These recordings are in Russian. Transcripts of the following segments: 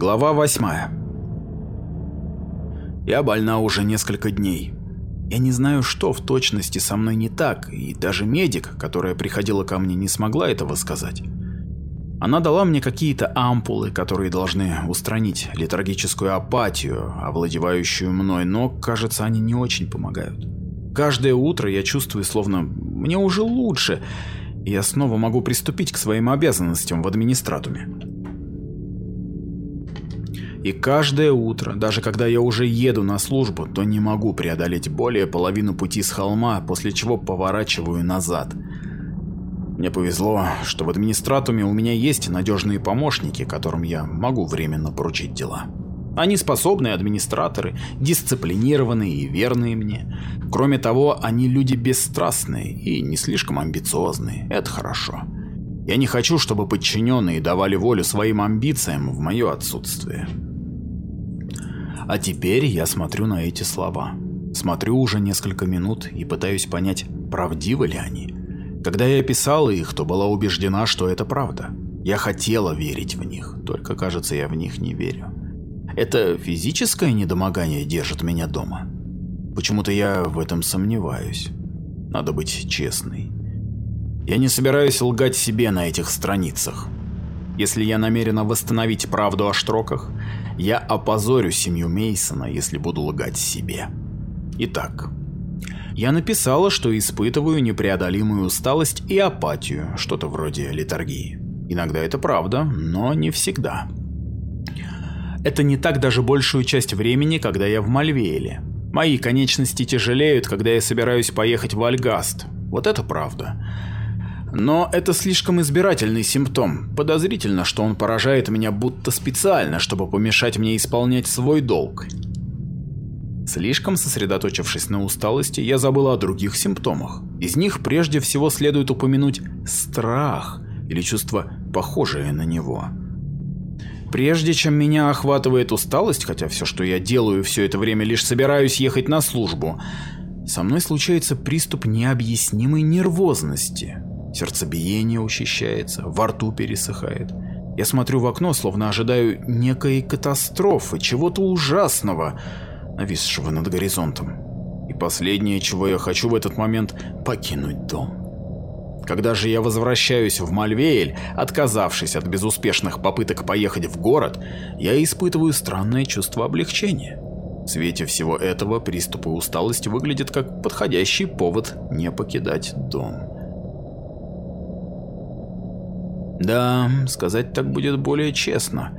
Глава 8. Я больна уже несколько дней. Я не знаю, что в точности со мной не так, и даже медик, которая приходила ко мне, не смогла этого сказать. Она дала мне какие-то ампулы, которые должны устранить летаргическую апатию, овладевающую мной, но, кажется, они не очень помогают. Каждое утро я чувствую, словно мне уже лучше, и я снова могу приступить к своим обязанностям в администратуме. И каждое утро, даже когда я уже еду на службу, то не могу преодолеть более половину пути с холма, после чего поворачиваю назад. Мне повезло, что в администратуме у меня есть надежные помощники, которым я могу временно поручить дела. Они способные администраторы, дисциплинированные и верные мне. Кроме того, они люди бесстрастные и не слишком амбициозные. Это хорошо. Я не хочу, чтобы подчиненные давали волю своим амбициям в мое отсутствие. А теперь я смотрю на эти слова. Смотрю уже несколько минут и пытаюсь понять, правдивы ли они. Когда я писала их, то была убеждена, что это правда. Я хотела верить в них, только кажется, я в них не верю. Это физическое недомогание держит меня дома? Почему-то я в этом сомневаюсь. Надо быть честной. Я не собираюсь лгать себе на этих страницах. Если я намерена восстановить правду о Штроках, я опозорю семью Мейсона, если буду лгать себе. Итак, я написала, что испытываю непреодолимую усталость и апатию, что-то вроде литургии. Иногда это правда, но не всегда. Это не так даже большую часть времени, когда я в Мальвееле. Мои конечности тяжелеют, когда я собираюсь поехать в Альгаст. Вот это правда. Но это слишком избирательный симптом. Подозрительно, что он поражает меня будто специально, чтобы помешать мне исполнять свой долг. Слишком сосредоточившись на усталости, я забыл о других симптомах. Из них прежде всего следует упомянуть страх или чувство, похожее на него. Прежде чем меня охватывает усталость, хотя все, что я делаю все это время, лишь собираюсь ехать на службу, со мной случается приступ необъяснимой нервозности. Сердцебиение учащается, во рту пересыхает. Я смотрю в окно, словно ожидаю некой катастрофы, чего-то ужасного, нависшего над горизонтом. И последнее, чего я хочу в этот момент, покинуть дом. Когда же я возвращаюсь в Мальвеэль, отказавшись от безуспешных попыток поехать в город, я испытываю странное чувство облегчения. В свете всего этого приступы усталости выглядят как подходящий повод не покидать дом. Да, сказать так будет более честно.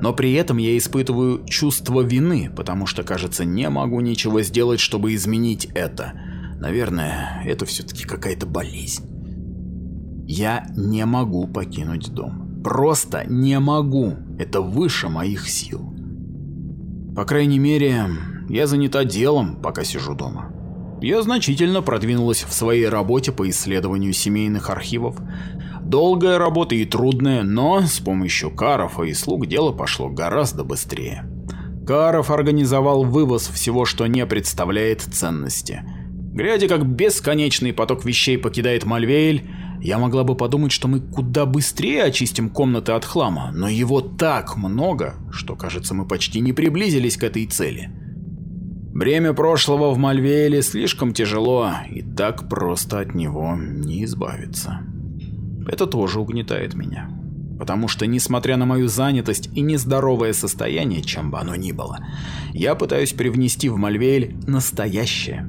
Но при этом я испытываю чувство вины, потому что, кажется, не могу ничего сделать, чтобы изменить это. Наверное, это все-таки какая-то болезнь. Я не могу покинуть дом. Просто не могу. Это выше моих сил. По крайней мере, я занята делом, пока сижу дома. Я значительно продвинулась в своей работе по исследованию семейных архивов. Долгая работа и трудная, но с помощью Каров и слуг дело пошло гораздо быстрее. Каров организовал вывоз всего, что не представляет ценности. Глядя, как бесконечный поток вещей покидает Мальвейль, я могла бы подумать, что мы куда быстрее очистим комнаты от хлама, но его так много, что, кажется, мы почти не приблизились к этой цели. Бремя прошлого в Мальвейле слишком тяжело, и так просто от него не избавиться. Это тоже угнетает меня. Потому что, несмотря на мою занятость и нездоровое состояние, чем бы оно ни было, я пытаюсь привнести в Мальвейль настоящее,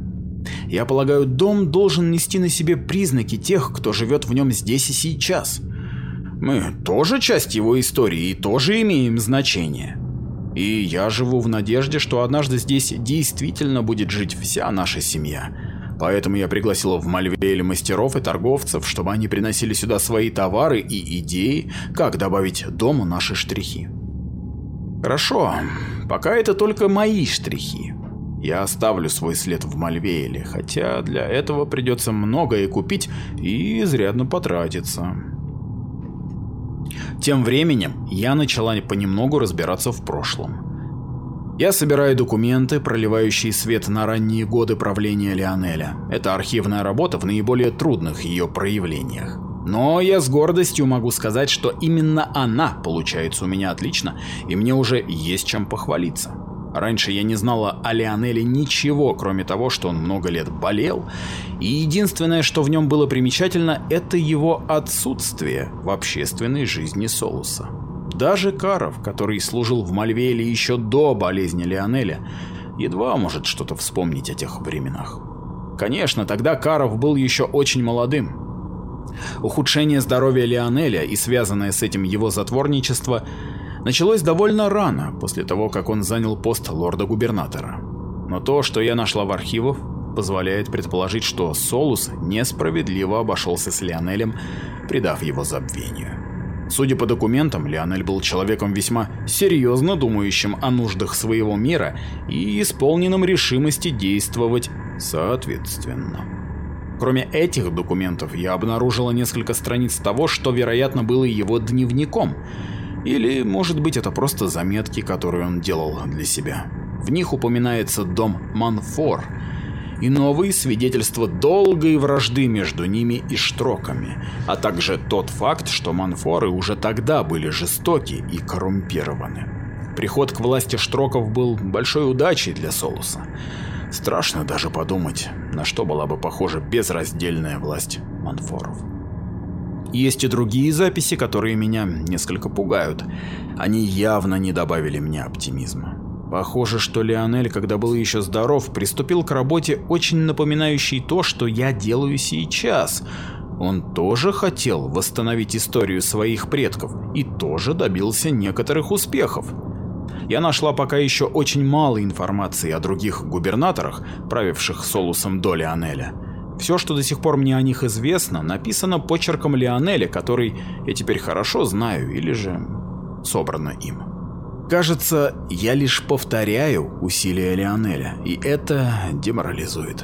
я полагаю, дом должен нести на себе признаки тех, кто живет в нем здесь и сейчас. Мы тоже часть его истории и тоже имеем значение. И я живу в надежде, что однажды здесь действительно будет жить вся наша семья. Поэтому я пригласила в Мальвейле мастеров и торговцев, чтобы они приносили сюда свои товары и идеи, как добавить дому наши штрихи. Хорошо, пока это только мои штрихи. Я оставлю свой след в Мальвейле, хотя для этого придется многое купить и изрядно потратиться. Тем временем я начала понемногу разбираться в прошлом. Я собираю документы, проливающие свет на ранние годы правления Лионеля. Это архивная работа в наиболее трудных ее проявлениях. Но я с гордостью могу сказать, что именно она получается у меня отлично, и мне уже есть чем похвалиться. Раньше я не знала о Лионеле ничего, кроме того, что он много лет болел, и единственное, что в нем было примечательно, это его отсутствие в общественной жизни Солуса. Даже Каров, который служил в Мальвеле еще до болезни Лионеля, едва может что-то вспомнить о тех временах. Конечно, тогда Каров был еще очень молодым. Ухудшение здоровья Лионеля и связанное с этим его затворничество началось довольно рано, после того, как он занял пост лорда-губернатора. Но то, что я нашла в архивах, позволяет предположить, что Солус несправедливо обошелся с Лионелем, придав его забвению. Судя по документам, Лионель был человеком весьма серьезно думающим о нуждах своего мира и исполненным решимости действовать соответственно. Кроме этих документов, я обнаружила несколько страниц того, что, вероятно, было его дневником, или, может быть, это просто заметки, которые он делал для себя. В них упоминается дом Манфор и новые свидетельства долгой вражды между ними и Штроками, а также тот факт, что Манфоры уже тогда были жестоки и коррумпированы. Приход к власти Штроков был большой удачей для Солуса. Страшно даже подумать, на что была бы похожа безраздельная власть Манфоров. Есть и другие записи, которые меня несколько пугают. Они явно не добавили мне оптимизма. Похоже, что Леонель, когда был еще здоров, приступил к работе, очень напоминающей то, что я делаю сейчас. Он тоже хотел восстановить историю своих предков и тоже добился некоторых успехов. Я нашла пока еще очень мало информации о других губернаторах, правивших Солусом до Леонеля. Все, что до сих пор мне о них известно, написано почерком Лионеля, который я теперь хорошо знаю, или же собрано им. Кажется, я лишь повторяю усилия Лионеля, и это деморализует.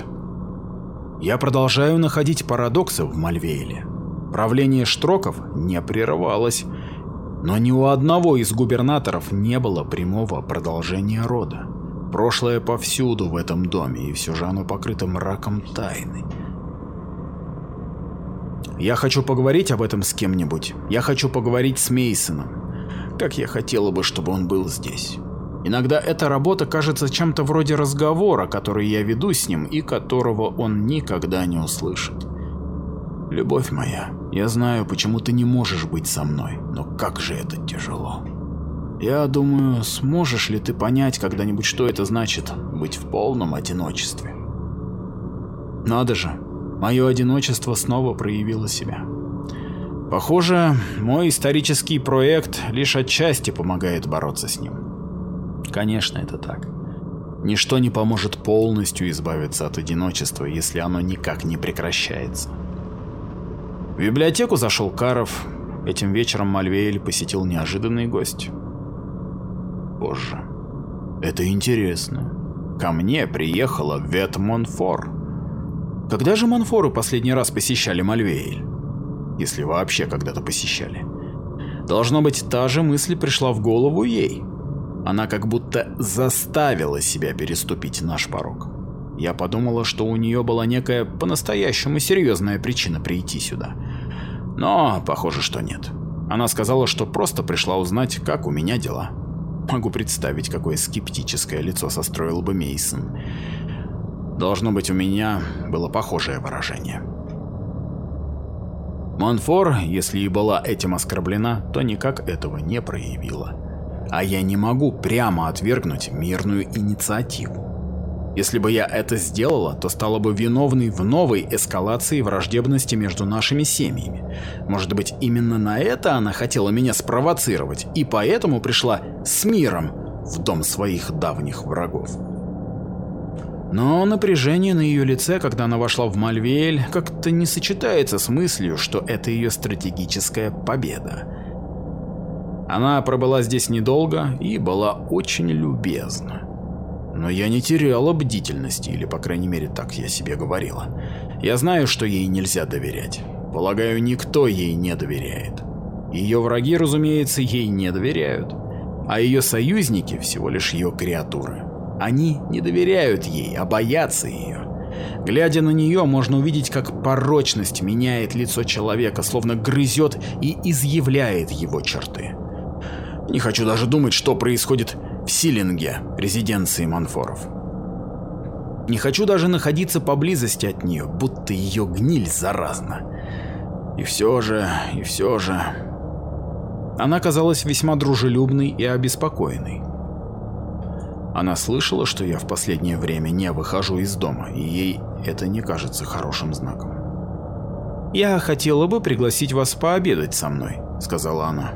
Я продолжаю находить парадоксы в Мальвейле. Правление Штроков не прерывалось, но ни у одного из губернаторов не было прямого продолжения рода. Прошлое повсюду в этом доме, и все же оно покрыто мраком тайны. Я хочу поговорить об этом с кем-нибудь. Я хочу поговорить с Мейсоном. Как я хотела бы, чтобы он был здесь. Иногда эта работа кажется чем-то вроде разговора, который я веду с ним и которого он никогда не услышит. Любовь моя, я знаю, почему ты не можешь быть со мной, но как же это тяжело. Я думаю, сможешь ли ты понять когда-нибудь, что это значит быть в полном одиночестве? Надо же, мое одиночество снова проявило себя. Похоже, мой исторический проект лишь отчасти помогает бороться с ним. Конечно, это так. Ничто не поможет полностью избавиться от одиночества, если оно никак не прекращается. В библиотеку зашел Каров. Этим вечером Мальвеэль посетил неожиданный гость. Боже, это интересно. Ко мне приехала Вет Монфор. Когда же Монфоры последний раз посещали Мальвеэль? Если вообще когда-то посещали. Должно быть, та же мысль пришла в голову ей. Она как будто заставила себя переступить наш порог. Я подумала, что у нее была некая по-настоящему серьезная причина прийти сюда. Но похоже, что нет. Она сказала, что просто пришла узнать, как у меня дела. Могу представить, какое скептическое лицо состроил бы Мейсон. Должно быть, у меня было похожее выражение. Монфор, если и была этим оскорблена, то никак этого не проявила. А я не могу прямо отвергнуть мирную инициативу. Если бы я это сделала, то стала бы виновной в новой эскалации враждебности между нашими семьями. Может быть, именно на это она хотела меня спровоцировать, и поэтому пришла с миром в дом своих давних врагов. Но напряжение на ее лице, когда она вошла в Мальвель, как-то не сочетается с мыслью, что это ее стратегическая победа. Она пробыла здесь недолго и была очень любезна. Но я не теряла бдительности, или по крайней мере так я себе говорила. Я знаю, что ей нельзя доверять. Полагаю, никто ей не доверяет. Ее враги, разумеется, ей не доверяют. А ее союзники всего лишь ее креатуры. Они не доверяют ей, а боятся ее. Глядя на нее, можно увидеть, как порочность меняет лицо человека, словно грызет и изъявляет его черты. Не хочу даже думать, что происходит в Силинге, резиденции Манфоров. Не хочу даже находиться поблизости от нее, будто ее гниль заразна. И все же, и все же... Она казалась весьма дружелюбной и обеспокоенной. Она слышала, что я в последнее время не выхожу из дома, и ей это не кажется хорошим знаком. «Я хотела бы пригласить вас пообедать со мной», — сказала она.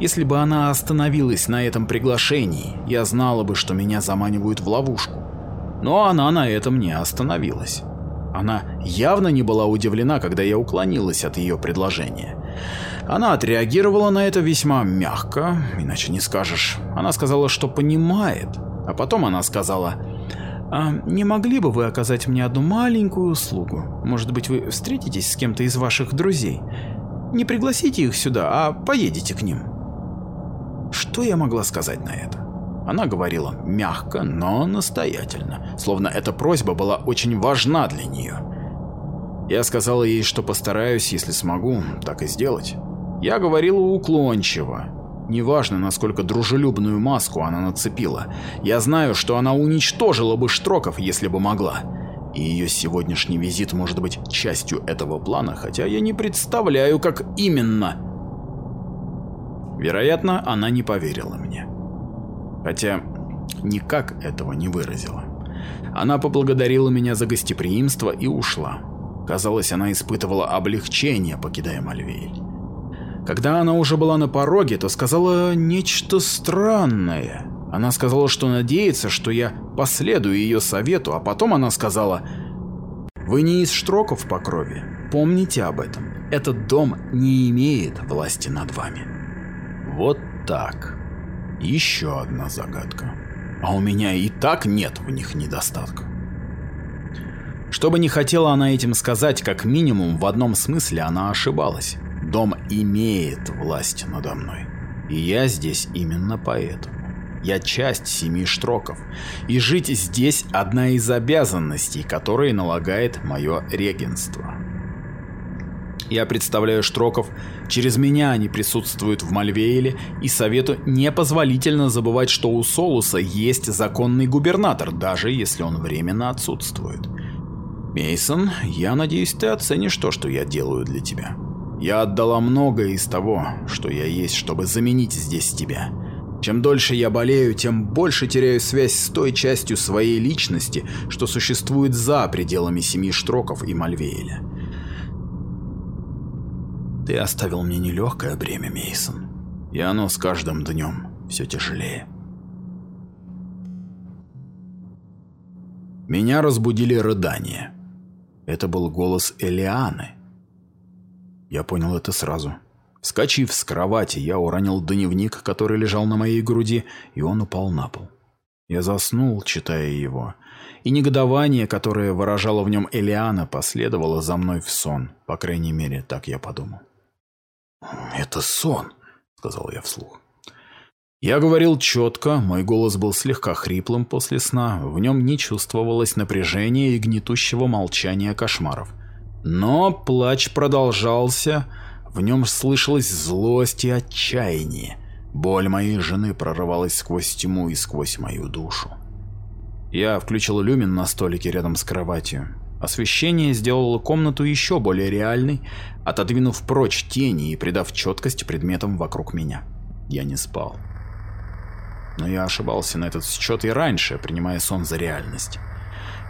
Если бы она остановилась на этом приглашении, я знала бы, что меня заманивают в ловушку. Но она на этом не остановилась. Она явно не была удивлена, когда я уклонилась от ее предложения. Она отреагировала на это весьма мягко, иначе не скажешь. Она сказала, что понимает, а потом она сказала, а «Не могли бы вы оказать мне одну маленькую услугу? Может быть, вы встретитесь с кем-то из ваших друзей? Не пригласите их сюда, а поедете к ним». Что я могла сказать на это? Она говорила мягко, но настоятельно, словно эта просьба была очень важна для нее. Я сказала ей, что постараюсь, если смогу, так и сделать. Я говорила уклончиво. Неважно, насколько дружелюбную маску она нацепила. Я знаю, что она уничтожила бы Штроков, если бы могла. И ее сегодняшний визит может быть частью этого плана, хотя я не представляю, как именно. Вероятно, она не поверила мне хотя никак этого не выразила. Она поблагодарила меня за гостеприимство и ушла. Казалось, она испытывала облегчение, покидая Мальвейль. Когда она уже была на пороге, то сказала нечто странное. Она сказала, что надеется, что я последую ее совету, а потом она сказала, «Вы не из Штроков по крови, помните об этом. Этот дом не имеет власти над вами». Вот так. Еще одна загадка. А у меня и так нет в них недостатка. Что бы ни хотела она этим сказать, как минимум в одном смысле она ошибалась. Дом имеет власть надо мной. И я здесь именно поэтому. Я часть семи штроков, и жить здесь одна из обязанностей, которые налагает мое регенство. Я представляю Штроков, через меня они присутствуют в Мальвейле, и совету непозволительно забывать, что у Солуса есть законный губернатор, даже если он временно отсутствует. Мейсон, я надеюсь, ты оценишь то, что я делаю для тебя. Я отдала многое из того, что я есть, чтобы заменить здесь тебя. Чем дольше я болею, тем больше теряю связь с той частью своей личности, что существует за пределами семи Штроков и Мальвеэля. Ты оставил мне нелегкое бремя, Мейсон, и оно с каждым днем все тяжелее. Меня разбудили рыдания. Это был голос Элианы. Я понял это сразу. Вскочив с кровати, я уронил дневник, который лежал на моей груди, и он упал на пол. Я заснул, читая его, и негодование, которое выражало в нем Элиана, последовало за мной в сон, по крайней мере, так я подумал. «Это сон», — сказал я вслух. Я говорил четко, мой голос был слегка хриплым после сна, в нем не чувствовалось напряжения и гнетущего молчания кошмаров. Но плач продолжался, в нем слышалась злость и отчаяние. Боль моей жены прорывалась сквозь тьму и сквозь мою душу. Я включил люмин на столике рядом с кроватью. Освещение сделало комнату еще более реальной, отодвинув прочь тени и придав четкость предметам вокруг меня. Я не спал. Но я ошибался на этот счет и раньше, принимая сон за реальность.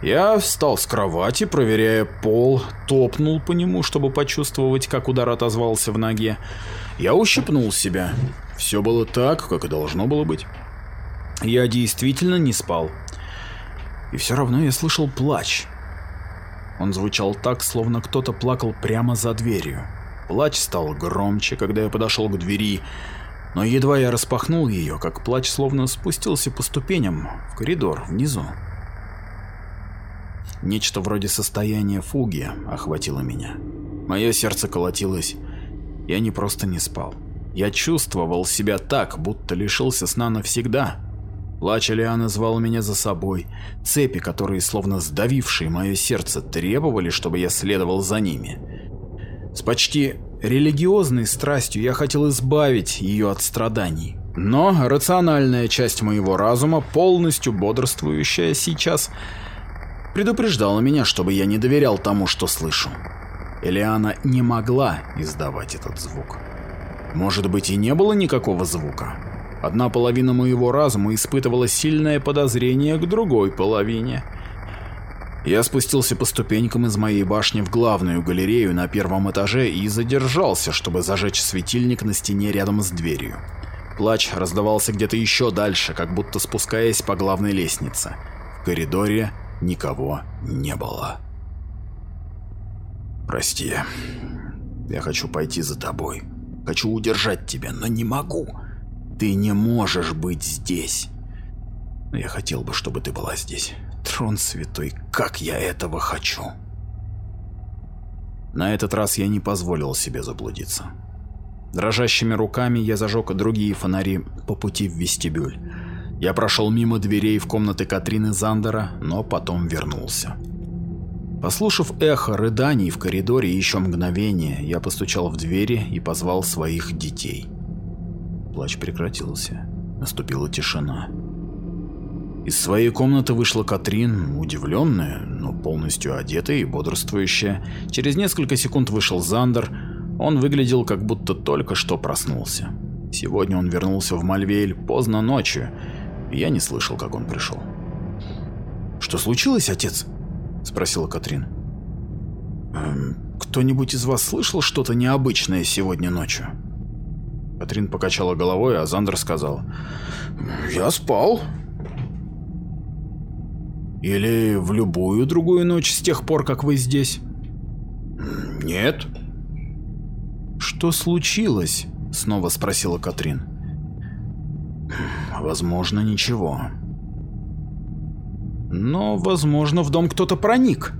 Я встал с кровати, проверяя пол, топнул по нему, чтобы почувствовать, как удар отозвался в ноге. Я ущипнул себя. Все было так, как и должно было быть. Я действительно не спал. И все равно я слышал плач. Он звучал так, словно кто-то плакал прямо за дверью. Плач стал громче, когда я подошел к двери, но едва я распахнул ее, как плач словно спустился по ступеням в коридор внизу. Нечто вроде состояния фуги охватило меня. Мое сердце колотилось. Я не просто не спал. Я чувствовал себя так, будто лишился сна навсегда. Плач Элианы звал меня за собой. Цепи, которые, словно сдавившие мое сердце, требовали, чтобы я следовал за ними. С почти религиозной страстью я хотел избавить ее от страданий. Но рациональная часть моего разума, полностью бодрствующая сейчас, предупреждала меня, чтобы я не доверял тому, что слышу. Элиана не могла издавать этот звук. Может быть и не было никакого звука. Одна половина моего разума испытывала сильное подозрение к другой половине. Я спустился по ступенькам из моей башни в главную галерею на первом этаже и задержался, чтобы зажечь светильник на стене рядом с дверью. Плач раздавался где-то еще дальше, как будто спускаясь по главной лестнице. В коридоре никого не было. «Прости, я хочу пойти за тобой. Хочу удержать тебя, но не могу. Ты не можешь быть здесь. Но я хотел бы, чтобы ты была здесь. Трон святой, как я этого хочу!» На этот раз я не позволил себе заблудиться. Дрожащими руками я зажег другие фонари по пути в вестибюль. Я прошел мимо дверей в комнаты Катрины Зандера, но потом вернулся. Послушав эхо рыданий в коридоре еще мгновение, я постучал в двери и позвал своих детей. Плач прекратился. Наступила тишина. Из своей комнаты вышла Катрин, удивленная, но полностью одетая и бодрствующая. Через несколько секунд вышел Зандер, он выглядел как будто только что проснулся. Сегодня он вернулся в Мальвейль поздно ночью, я не слышал, как он пришел. «Что случилось, отец?» – спросила Катрин. «Эм, «Кто-нибудь из вас слышал что-то необычное сегодня ночью?» Катрин покачала головой, а Зандер сказал. «Я спал». «Или в любую другую ночь с тех пор, как вы здесь?» «Нет», «Что случилось?» — снова спросила Катрин. «Возможно, ничего. Но, возможно, в дом кто-то проник».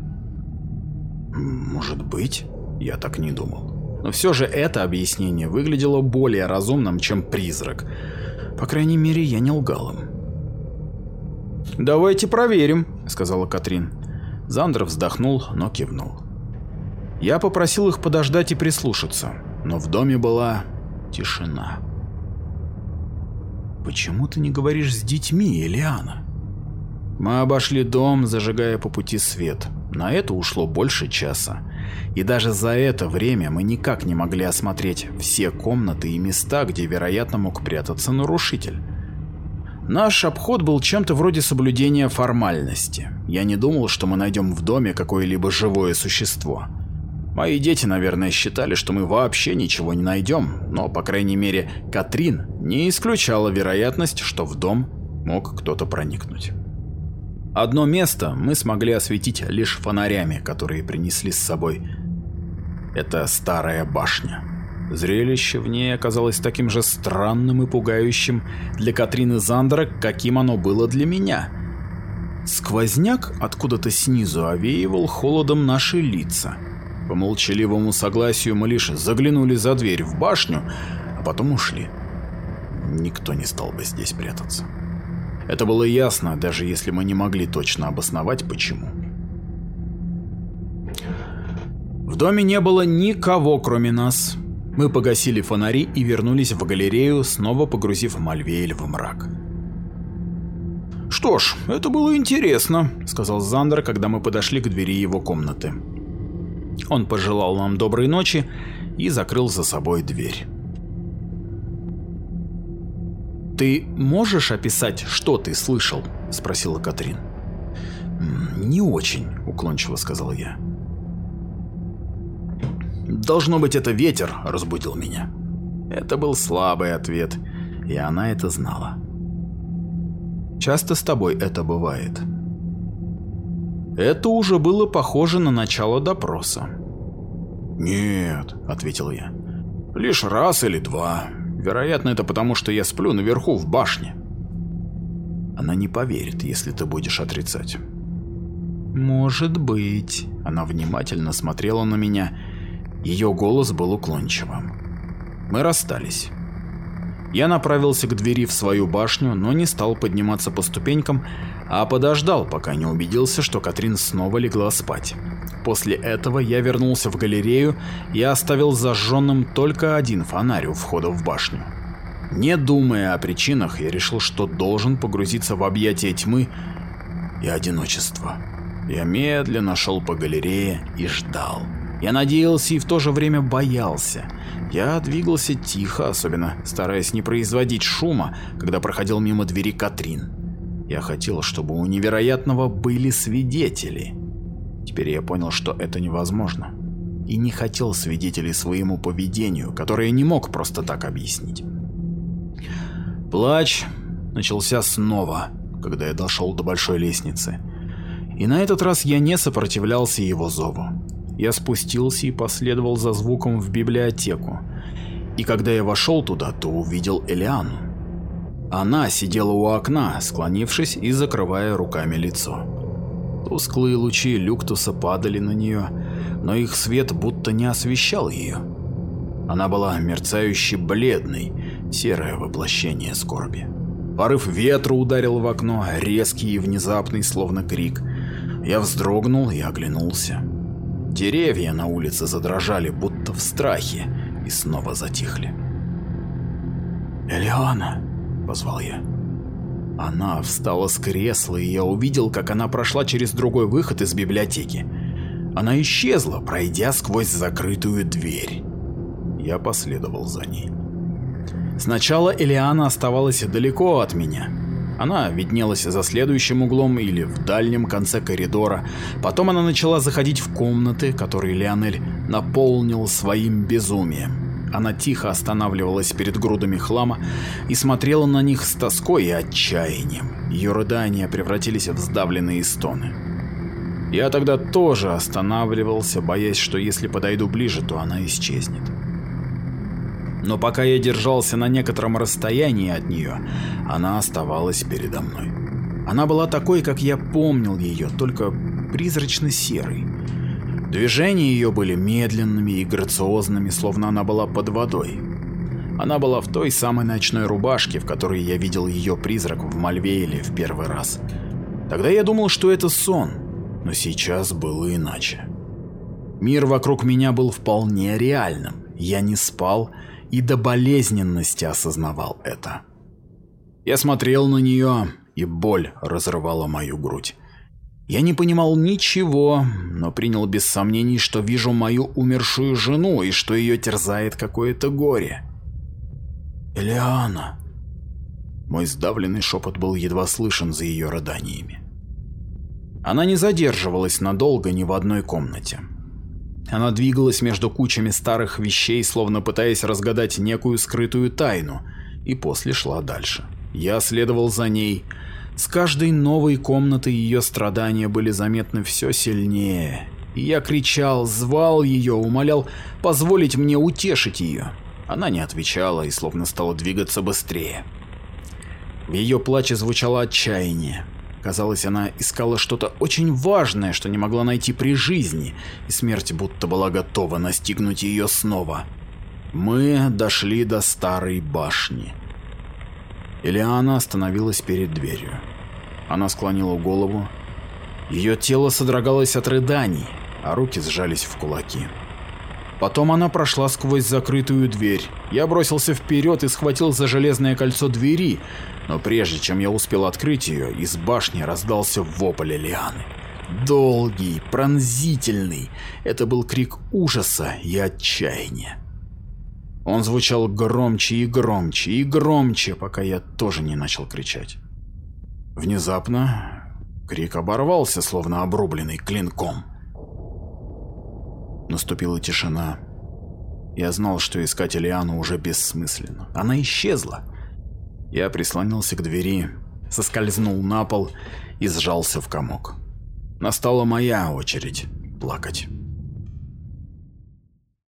«Может быть?» Я так не думал. Но все же это объяснение выглядело более разумным, чем призрак. По крайней мере, я не лгал им. «Давайте проверим», — сказала Катрин. Зандер вздохнул, но кивнул. Я попросил их подождать и прислушаться но в доме была тишина. «Почему ты не говоришь с детьми, Элиана?» Мы обошли дом, зажигая по пути свет. На это ушло больше часа. И даже за это время мы никак не могли осмотреть все комнаты и места, где, вероятно, мог прятаться нарушитель. Наш обход был чем-то вроде соблюдения формальности. Я не думал, что мы найдем в доме какое-либо живое существо. Мои дети, наверное, считали, что мы вообще ничего не найдем, но, по крайней мере, Катрин не исключала вероятность, что в дом мог кто-то проникнуть. Одно место мы смогли осветить лишь фонарями, которые принесли с собой. Это старая башня. Зрелище в ней оказалось таким же странным и пугающим для Катрины Зандера, каким оно было для меня. Сквозняк откуда-то снизу овеивал холодом наши лица. По молчаливому согласию мы лишь заглянули за дверь в башню, а потом ушли. Никто не стал бы здесь прятаться. Это было ясно, даже если мы не могли точно обосновать, почему. В доме не было никого, кроме нас. Мы погасили фонари и вернулись в галерею, снова погрузив Мальвейль в мрак. «Что ж, это было интересно», — сказал Зандер, когда мы подошли к двери его комнаты. Он пожелал нам доброй ночи и закрыл за собой дверь. «Ты можешь описать, что ты слышал?» – спросила Катрин. «Не очень», – уклончиво сказал я. «Должно быть, это ветер разбудил меня». Это был слабый ответ, и она это знала. «Часто с тобой это бывает?» Это уже было похоже на начало допроса. «Нет», — ответил я. «Лишь раз или два. Вероятно, это потому, что я сплю наверху в башне». Она не поверит, если ты будешь отрицать. «Может быть». Она внимательно смотрела на меня. Ее голос был уклончивым. Мы расстались. Я направился к двери в свою башню, но не стал подниматься по ступенькам, а подождал, пока не убедился, что Катрин снова легла спать. После этого я вернулся в галерею и оставил зажженным только один фонарь у входа в башню. Не думая о причинах, я решил, что должен погрузиться в объятия тьмы и одиночества. Я медленно шел по галерее и ждал. Я надеялся и в то же время боялся. Я двигался тихо, особенно стараясь не производить шума, когда проходил мимо двери Катрин. Я хотел, чтобы у невероятного были свидетели. Теперь я понял, что это невозможно. И не хотел свидетелей своему поведению, которое не мог просто так объяснить. Плач начался снова, когда я дошел до большой лестницы. И на этот раз я не сопротивлялся его зову. Я спустился и последовал за звуком в библиотеку. И когда я вошел туда, то увидел Элиану. Она сидела у окна, склонившись и закрывая руками лицо. Тусклые лучи люктуса падали на нее, но их свет будто не освещал ее. Она была мерцающе бледной, серое воплощение скорби. Порыв ветра ударил в окно, резкий и внезапный, словно крик. Я вздрогнул и оглянулся. Деревья на улице задрожали, будто в страхе, и снова затихли. «Элеона!» — позвал я. Она встала с кресла, и я увидел, как она прошла через другой выход из библиотеки. Она исчезла, пройдя сквозь закрытую дверь. Я последовал за ней. Сначала Элиана оставалась далеко от меня. Она виднелась за следующим углом или в дальнем конце коридора. Потом она начала заходить в комнаты, которые Леонель наполнил своим безумием. Она тихо останавливалась перед грудами хлама и смотрела на них с тоской и отчаянием. Ее рыдания превратились в сдавленные стоны. Я тогда тоже останавливался, боясь, что если подойду ближе, то она исчезнет но пока я держался на некотором расстоянии от нее, она оставалась передо мной. Она была такой, как я помнил ее, только призрачно серой. Движения ее были медленными и грациозными, словно она была под водой. Она была в той самой ночной рубашке, в которой я видел ее призрак в Мальвейле в первый раз. Тогда я думал, что это сон, но сейчас было иначе. Мир вокруг меня был вполне реальным. Я не спал и до болезненности осознавал это. Я смотрел на нее, и боль разрывала мою грудь. Я не понимал ничего, но принял без сомнений, что вижу мою умершую жену и что ее терзает какое-то горе. «Элиана!» Мой сдавленный шепот был едва слышен за ее рыданиями. Она не задерживалась надолго ни в одной комнате. Она двигалась между кучами старых вещей, словно пытаясь разгадать некую скрытую тайну, и после шла дальше. Я следовал за ней. С каждой новой комнатой ее страдания были заметны все сильнее. И я кричал, звал ее, умолял позволить мне утешить ее. Она не отвечала и словно стала двигаться быстрее. В ее плаче звучало отчаяние. Казалось, она искала что-то очень важное, что не могла найти при жизни, и смерть будто была готова настигнуть ее снова. Мы дошли до старой башни. Элиана остановилась перед дверью. Она склонила голову. Ее тело содрогалось от рыданий, а руки сжались в кулаки. Потом она прошла сквозь закрытую дверь. Я бросился вперед и схватил за железное кольцо двери, но прежде чем я успел открыть ее, из башни раздался вопль Лианы. Долгий, пронзительный. Это был крик ужаса и отчаяния. Он звучал громче и громче и громче, пока я тоже не начал кричать. Внезапно крик оборвался, словно обрубленный клинком. Наступила тишина. Я знал, что искать Элиану уже бессмысленно. Она исчезла. Я прислонился к двери, соскользнул на пол и сжался в комок. Настала моя очередь плакать.